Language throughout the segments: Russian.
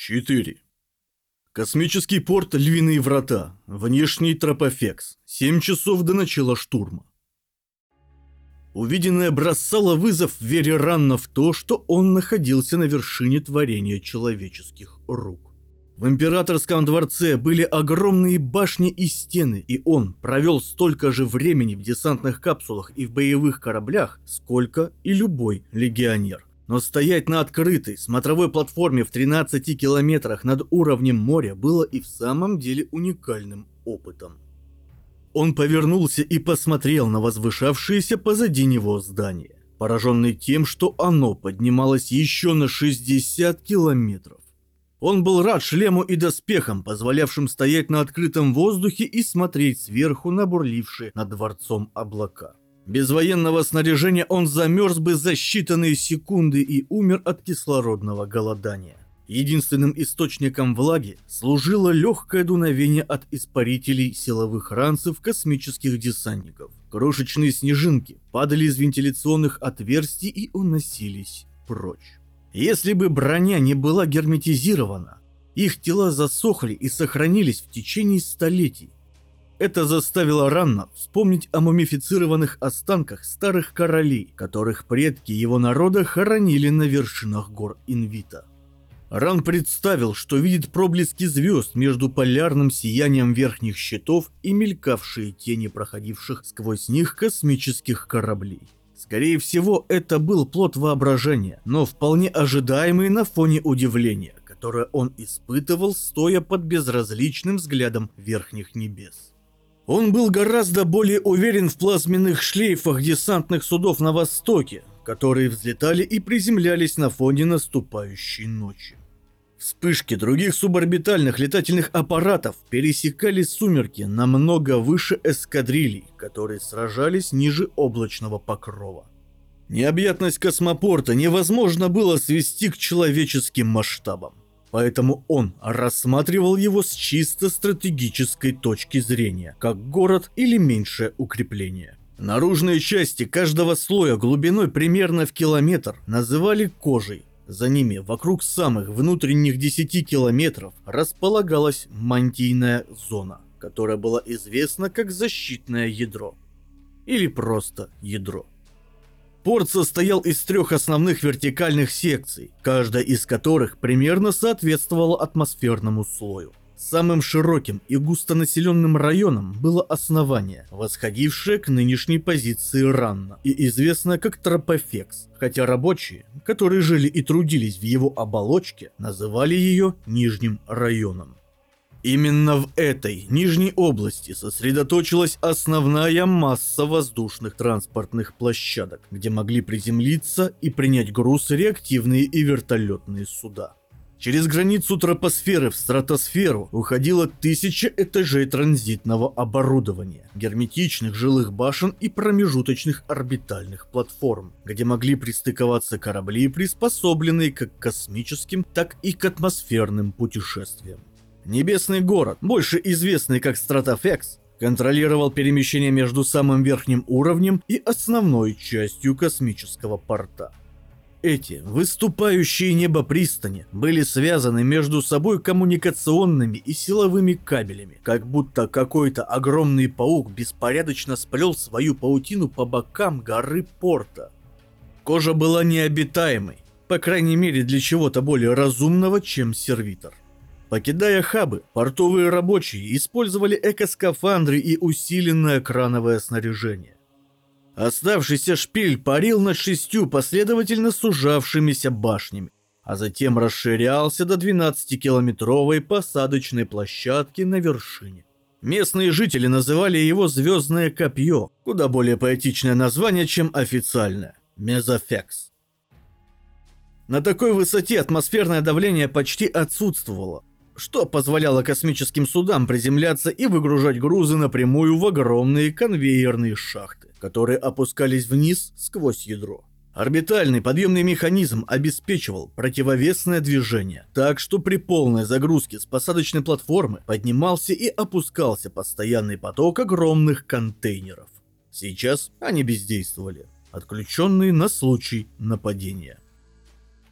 4. Космический порт Львиные врата. Внешний тропофекс. 7 часов до начала штурма. Увиденное бросало вызов вере Ранна в то, что он находился на вершине творения человеческих рук. В императорском дворце были огромные башни и стены, и он провел столько же времени в десантных капсулах и в боевых кораблях, сколько и любой легионер. Но стоять на открытой смотровой платформе в 13 километрах над уровнем моря было и в самом деле уникальным опытом. Он повернулся и посмотрел на возвышавшееся позади него здание, пораженный тем, что оно поднималось еще на 60 километров. Он был рад шлему и доспехам, позволявшим стоять на открытом воздухе и смотреть сверху на бурлившие над дворцом облака. Без военного снаряжения он замерз бы за считанные секунды и умер от кислородного голодания. Единственным источником влаги служило легкое дуновение от испарителей силовых ранцев космических десантников. Крошечные снежинки падали из вентиляционных отверстий и уносились прочь. Если бы броня не была герметизирована, их тела засохли и сохранились в течение столетий, это заставило Ранна вспомнить о мумифицированных останках старых королей, которых предки его народа хоронили на вершинах гор Инвита. Ран представил, что видит проблески звезд между полярным сиянием верхних щитов и мелькавшие тени проходивших сквозь них космических кораблей. Скорее всего, это был плод воображения, но вполне ожидаемый на фоне удивления, которое он испытывал, стоя под безразличным взглядом верхних небес. Он был гораздо более уверен в плазменных шлейфах десантных судов на востоке, которые взлетали и приземлялись на фоне наступающей ночи. Вспышки других суборбитальных летательных аппаратов пересекали сумерки намного выше эскадрилей, которые сражались ниже облачного покрова. Необъятность космопорта невозможно было свести к человеческим масштабам. Поэтому он рассматривал его с чисто стратегической точки зрения, как город или меньшее укрепление. Наружные части каждого слоя глубиной примерно в километр называли кожей. За ними, вокруг самых внутренних 10 километров, располагалась мантийная зона, которая была известна как защитное ядро. Или просто ядро. Порт состоял из трех основных вертикальных секций, каждая из которых примерно соответствовала атмосферному слою. Самым широким и густонаселенным районом было основание, восходившее к нынешней позиции Ранна и известное как Тропофекс, хотя рабочие, которые жили и трудились в его оболочке, называли ее Нижним районом. Именно в этой нижней области сосредоточилась основная масса воздушных транспортных площадок, где могли приземлиться и принять груз реактивные и вертолетные суда. Через границу тропосферы в стратосферу уходило тысяча этажей транзитного оборудования, герметичных жилых башен и промежуточных орбитальных платформ, где могли пристыковаться корабли, приспособленные как к космическим, так и к атмосферным путешествиям. Небесный город, больше известный как Стратофекс, контролировал перемещение между самым верхним уровнем и основной частью космического порта. Эти выступающие небопристани были связаны между собой коммуникационными и силовыми кабелями, как будто какой-то огромный паук беспорядочно сплел свою паутину по бокам горы порта. Кожа была необитаемой, по крайней мере для чего-то более разумного, чем сервитор. Покидая хабы, портовые рабочие использовали экоскафандры и усиленное крановое снаряжение. Оставшийся шпиль парил над шестью последовательно сужавшимися башнями, а затем расширялся до 12-километровой посадочной площадки на вершине. Местные жители называли его «Звездное копье», куда более поэтичное название, чем официальное – «Мезофекс». На такой высоте атмосферное давление почти отсутствовало, что позволяло космическим судам приземляться и выгружать грузы напрямую в огромные конвейерные шахты, которые опускались вниз сквозь ядро. Орбитальный подъемный механизм обеспечивал противовесное движение, так что при полной загрузке с посадочной платформы поднимался и опускался постоянный поток огромных контейнеров. Сейчас они бездействовали, отключенные на случай нападения.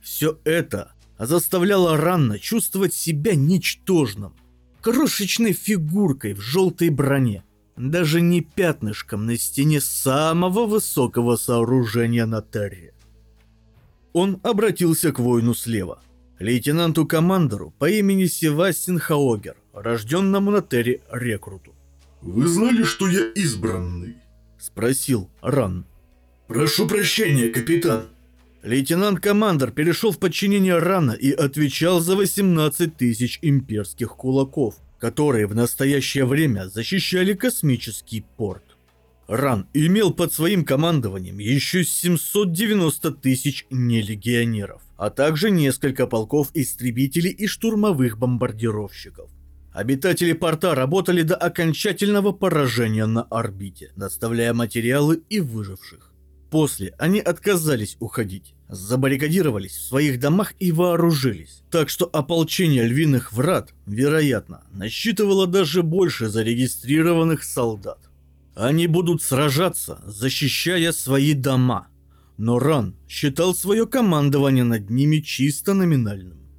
Все это заставляла Ранна чувствовать себя ничтожным, крошечной фигуркой в желтой броне, даже не пятнышком на стене самого высокого сооружения на Терре. Он обратился к воину слева, лейтенанту-командору по имени Севастин Хаогер, рожденному на Терре рекруту. «Вы знали, что я избранный?» – спросил Ран. «Прошу прощения, капитан». Лейтенант-командор перешел в подчинение Рана и отвечал за 18 тысяч имперских кулаков, которые в настоящее время защищали космический порт. Ран имел под своим командованием еще 790 тысяч нелегионеров, а также несколько полков истребителей и штурмовых бомбардировщиков. Обитатели порта работали до окончательного поражения на орбите, доставляя материалы и выживших. После они отказались уходить, забаррикадировались в своих домах и вооружились. Так что ополчение львиных врат, вероятно, насчитывало даже больше зарегистрированных солдат. Они будут сражаться, защищая свои дома. Но Ран считал свое командование над ними чисто номинальным.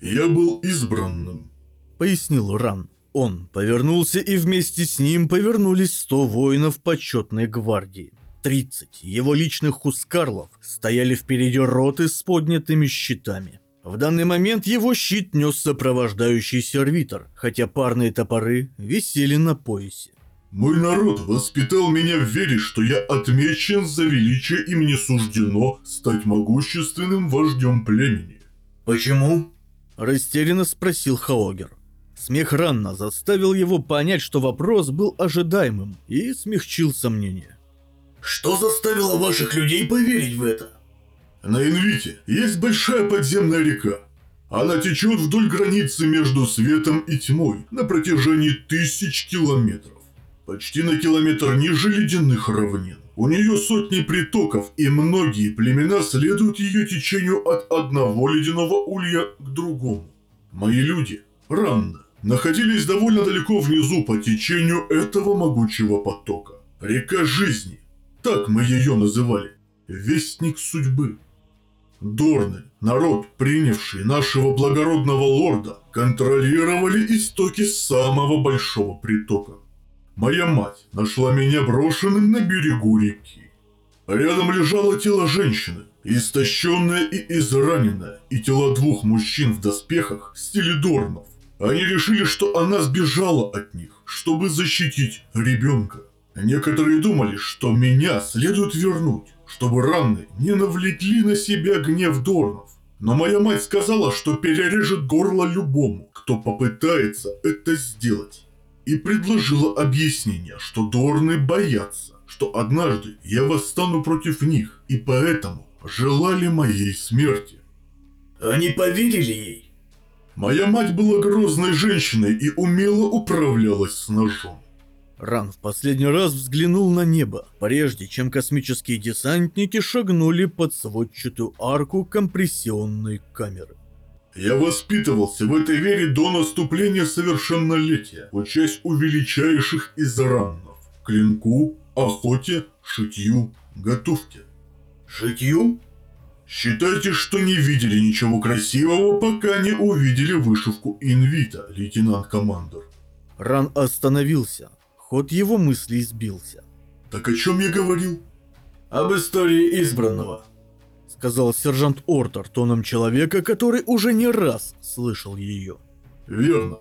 «Я был избранным», — пояснил Ран. Он повернулся, и вместе с ним повернулись сто воинов почетной гвардии. 30 его личных хускарлов стояли впереди роты с поднятыми щитами. В данный момент его щит нес сопровождающий сервитор, хотя парные топоры висели на поясе. «Мой народ воспитал меня в вере, что я отмечен за величие и мне суждено стать могущественным вождем племени». «Почему?» – растерянно спросил Хаогер. Смех Ранна заставил его понять, что вопрос был ожидаемым, и смягчил сомнения. Что заставило ваших людей поверить в это? На Инвите есть большая подземная река. Она течет вдоль границы между светом и тьмой на протяжении тысяч километров. Почти на километр ниже ледяных равнин. У нее сотни притоков, и многие племена следуют ее течению от одного ледяного улья к другому. Мои люди, Ранна, находились довольно далеко внизу по течению этого могучего потока. Река жизни, так мы ее называли. Вестник судьбы. Дорны, народ, принявший нашего благородного лорда, контролировали истоки самого большого притока. Моя мать нашла меня брошенным на берегу реки. Рядом лежало тело женщины, истощенное и израненное, и тела двух мужчин в доспехах в стиле Дорнов. Они решили, что она сбежала от них, чтобы защитить ребенка. Некоторые думали, что меня следует вернуть, чтобы раны не навлекли на себя гнев Дорнов. Но моя мать сказала, что перережет горло любому, кто попытается это сделать. И предложила объяснение, что Дорны боятся, что однажды я восстану против них, и поэтому желали моей смерти. Они поверили ей? Моя мать была грозной женщиной и умело управлялась с ножом. Ран в последний раз взглянул на небо, прежде чем космические десантники шагнули под сводчатую арку компрессионной камеры. Я воспитывался в этой вере до наступления совершеннолетия, учась у величайших из раннов. Клинку, охоте, шитью, готовке. Шитью? Считайте, что не видели ничего красивого, пока не увидели вышивку инвита, лейтенант-командор. Ран остановился, Ход его мыслей сбился. «Так о чем я говорил?» «Об истории избранного», — сказал сержант Ортер тоном человека, который уже не раз слышал ее. «Верно.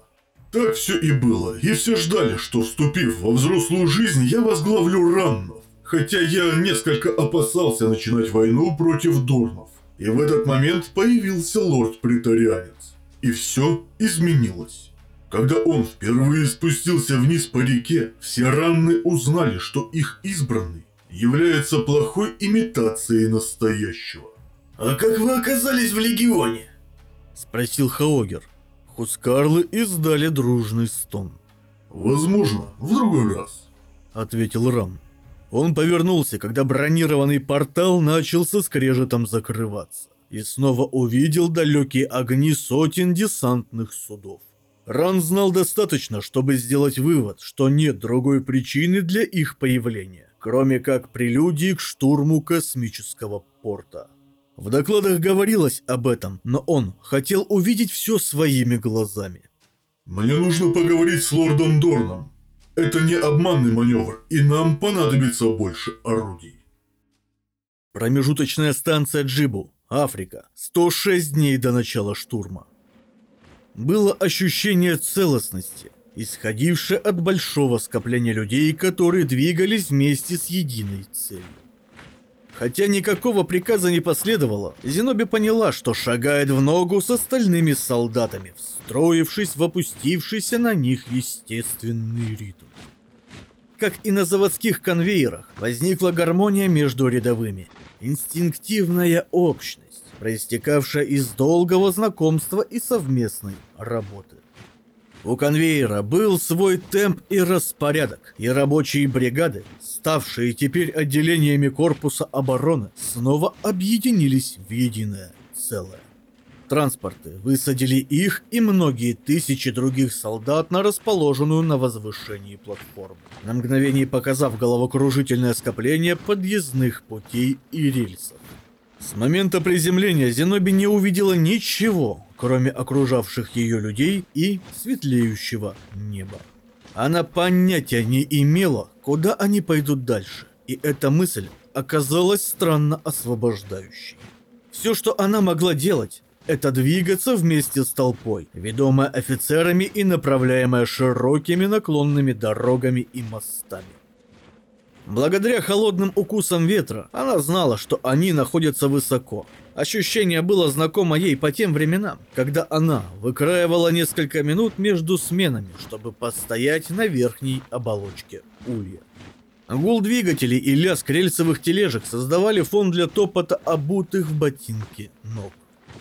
Так все и было, и все ждали, что, вступив во взрослую жизнь, я возглавлю раннов. Хотя я несколько опасался начинать войну против Дорнов. И в этот момент появился лорд-притарианец. И все изменилось. Когда он впервые спустился вниз по реке, все ранны узнали, что их избранный является плохой имитацией настоящего. «А как вы оказались в Легионе?» – спросил Хаогер. Хускарлы издали дружный стон. «Возможно, в другой раз», – ответил Рам. Он повернулся, когда бронированный портал начал со скрежетом закрываться, и снова увидел далекие огни сотен десантных судов. Ран знал достаточно, чтобы сделать вывод, что нет другой причины для их появления, кроме как прелюдии к штурму космического порта. В докладах говорилось об этом, но он хотел увидеть все своими глазами. Мне нужно поговорить с лордом Дорном. Это не обманный маневр, и нам понадобится больше орудий. Промежуточная станция Джибу, Африка. 106 дней до начала штурма. Было ощущение целостности, исходившее от большого скопления людей, которые двигались вместе с единой целью. Хотя никакого приказа не последовало, Зеноби поняла, что шагает в ногу с остальными солдатами, встроившись в опустившийся на них естественный ритм. Как и на заводских конвейерах, возникла гармония между рядовыми, инстинктивная общность, проистекавшая из долгого знакомства и совместной работы. У конвейера был свой темп и распорядок, и рабочие бригады, ставшие теперь отделениями корпуса обороны, снова объединились в единое целое. Транспорты высадили их и многие тысячи других солдат на расположенную на возвышении платформу, на мгновение показав головокружительное скопление подъездных путей и рельсов. С момента приземления Зеноби не увидела ничего, кроме окружавших ее людей и светлеющего неба. Она понятия не имела, куда они пойдут дальше, и эта мысль оказалась странно освобождающей. Все, что она могла делать, это двигаться вместе с толпой, ведомая офицерами и направляемая широкими наклонными дорогами и мостами. Благодаря холодным укусам ветра, она знала, что они находятся высоко. Ощущение было знакомо ей по тем временам, когда она выкраивала несколько минут между сменами, чтобы постоять на верхней оболочке улья. Гул двигателей и лязг рельсовых тележек создавали фон для топота обутых в ботинки ног.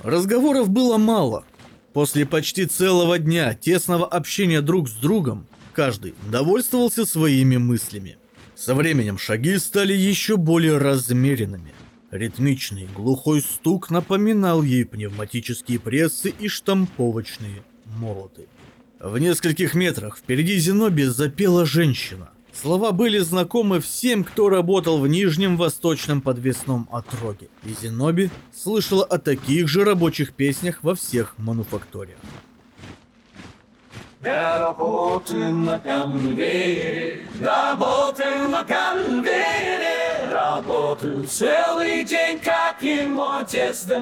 Разговоров было мало. После почти целого дня тесного общения друг с другом, каждый довольствовался своими мыслями. Со временем шаги стали еще более размеренными. Ритмичный глухой стук напоминал ей пневматические прессы и штамповочные молоты. В нескольких метрах впереди Зеноби запела женщина. Слова были знакомы всем, кто работал в Нижнем Восточном подвесном отроге, и Зеноби слышала о таких же рабочих песнях во всех мануфакториях. Я работаю на конвейере, работаю на конвейере, работаю целый день, как ему отец для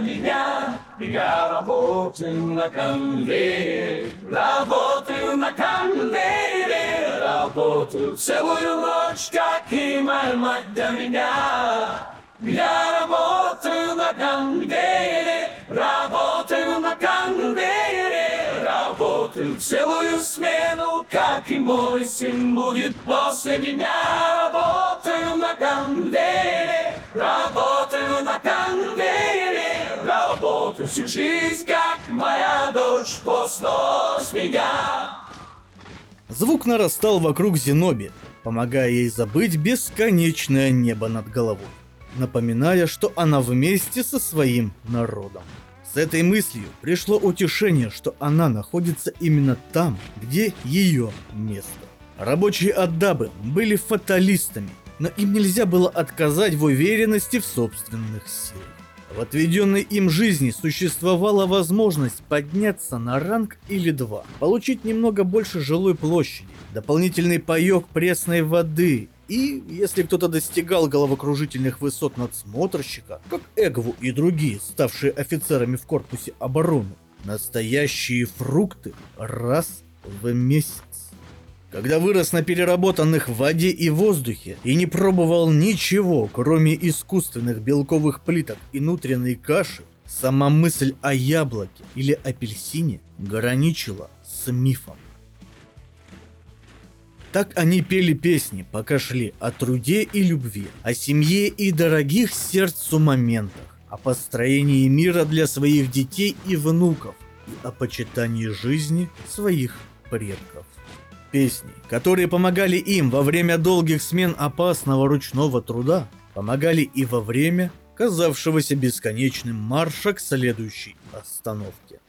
меня. Я работаю на конвейере, работаю на конвейере, работаю целую ночь, как и моя мать для меня. Я работаю на конвейере, работаю на конвейере, работаю целую смену, как и мой сын будет после меня. Работаю на конвейере, работаю на конвейере, работаю всю жизнь, как моя дочь после меня. Звук нарастал вокруг Зеноби, помогая ей забыть бесконечное небо над головой, напоминая, что она вместе со своим народом. С этой мыслью пришло утешение, что она находится именно там, где ее место. Рабочие Аддабы были фаталистами, но им нельзя было отказать в уверенности в собственных силах. В отведенной им жизни существовала возможность подняться на ранг или два, получить немного больше жилой площади, дополнительный паёк пресной воды и, если кто-то достигал головокружительных высот надсмотрщика, как Эгву и другие, ставшие офицерами в корпусе обороны, настоящие фрукты раз в месяц. Когда вырос на переработанных в воде и воздухе и не пробовал ничего, кроме искусственных белковых плиток и внутренней каши, сама мысль о яблоке или апельсине граничила с мифом. Так они пели песни, пока шли о труде и любви, о семье и дорогих сердцу моментах, о построении мира для своих детей и внуков и о почитании жизни своих предков. Песни, которые помогали им во время долгих смен опасного ручного труда, помогали и во время казавшегося бесконечным марша к следующей остановке.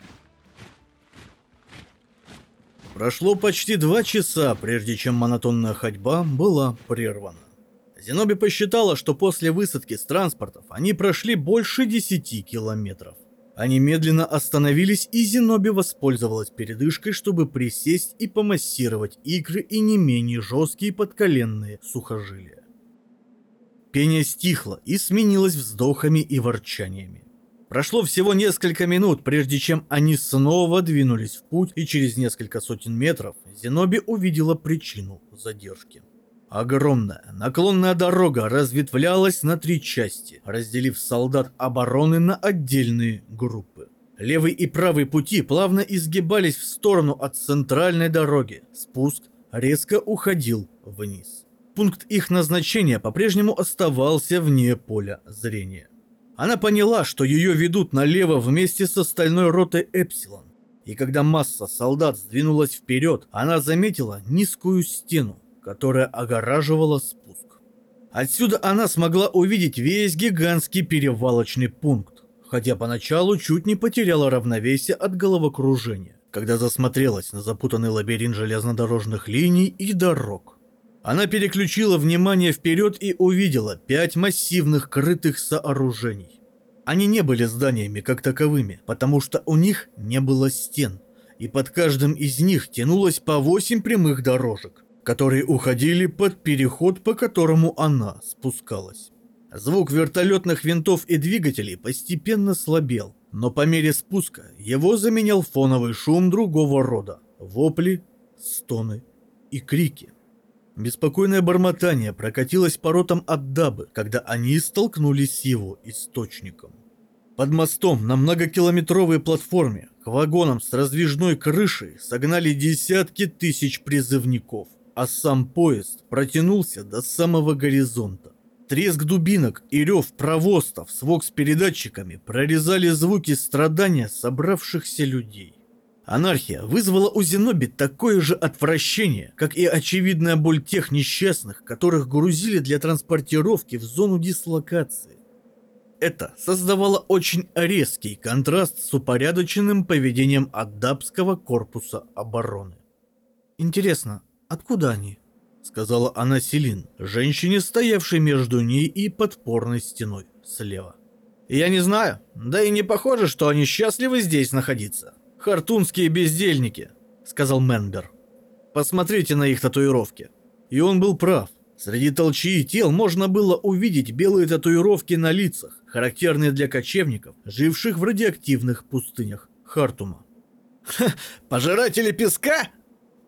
Прошло почти два часа, прежде чем монотонная ходьба была прервана. Зеноби посчитала, что после высадки с транспортов они прошли больше 10 километров. Они медленно остановились, и Зеноби воспользовалась передышкой, чтобы присесть и помассировать икры и не менее жесткие подколенные сухожилия. Пение стихло и сменилось вздохами и ворчаниями. Прошло всего несколько минут, прежде чем они снова двинулись в путь, и через несколько сотен метров Зеноби увидела причину задержки. Огромная наклонная дорога разветвлялась на три части, разделив солдат обороны на отдельные группы. Левый и правый пути плавно изгибались в сторону от центральной дороги. Спуск резко уходил вниз. Пункт их назначения по-прежнему оставался вне поля зрения. Она поняла, что ее ведут налево вместе с остальной ротой Эпсилон. И когда масса солдат сдвинулась вперед, она заметила низкую стену, которая огораживала спуск. Отсюда она смогла увидеть весь гигантский перевалочный пункт, хотя поначалу чуть не потеряла равновесие от головокружения, когда засмотрелась на запутанный лабиринт железнодорожных линий и дорог. Она переключила внимание вперед и увидела пять массивных крытых сооружений. Они не были зданиями как таковыми, потому что у них не было стен, и под каждым из них тянулось по восемь прямых дорожек, которые уходили под переход, по которому она спускалась. Звук вертолетных винтов и двигателей постепенно слабел, но по мере спуска его заменял фоновый шум другого рода – вопли, стоны и крики. Беспокойное бормотание прокатилось по ротам от Дабы, когда они столкнулись с его источником. Под мостом на многокилометровой платформе к вагонам с раздвижной крышей согнали десятки тысяч призывников а сам поезд протянулся до самого горизонта. Треск дубинок и рев провостов с вокс-передатчиками прорезали звуки страдания собравшихся людей. Анархия вызвала у Зеноби такое же отвращение, как и очевидная боль тех несчастных, которых грузили для транспортировки в зону дислокации. Это создавало очень резкий контраст с упорядоченным поведением Аддабского корпуса обороны. Интересно, «Откуда они?» — сказала она Селин, женщине, стоявшей между ней и подпорной стеной слева. «Я не знаю, да и не похоже, что они счастливы здесь находиться. Хартунские бездельники», — сказал Менбер. «Посмотрите на их татуировки». И он был прав. Среди толчи и тел можно было увидеть белые татуировки на лицах, характерные для кочевников, живших в радиоактивных пустынях Хартума. «Ха, пожиратели песка?»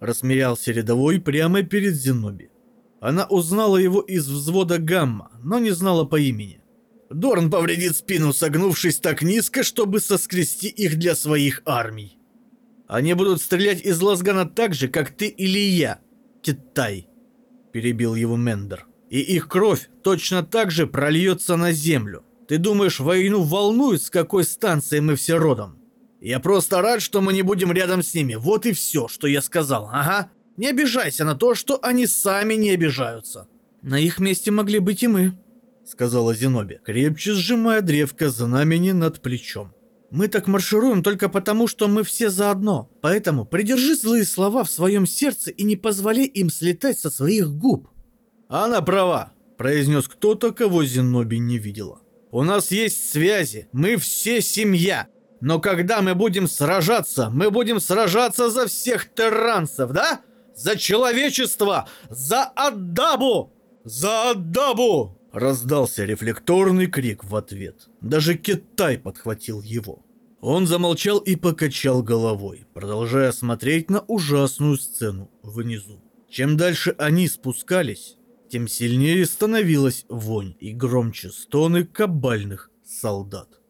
Рассмеялся рядовой прямо перед Зеноби. Она узнала его из взвода Гамма, но не знала по имени. Дорн повредит спину, согнувшись так низко, чтобы соскрести их для своих армий. Они будут стрелять из лазгана так же, как ты или я, Китай, перебил его Мендер. И их кровь точно так же прольется на землю. Ты думаешь, войну волнует, с какой станции мы все родом? Я просто рад, что мы не будем рядом с ними. Вот и все, что я сказал. Ага. Не обижайся на то, что они сами не обижаются. На их месте могли быть и мы, сказала Зеноби, крепче сжимая древко знамени над плечом. Мы так маршируем только потому, что мы все заодно. Поэтому придержи злые слова в своем сердце и не позволяй им слетать со своих губ. Она права, произнес кто-то, кого Зеноби не видела. У нас есть связи, мы все семья. Но когда мы будем сражаться, мы будем сражаться за всех терранцев, да? За человечество! За Аддабу! За Аддабу! Раздался рефлекторный крик в ответ. Даже Китай подхватил его. Он замолчал и покачал головой, продолжая смотреть на ужасную сцену внизу. Чем дальше они спускались, тем сильнее становилась вонь и громче стоны кабальных солдат.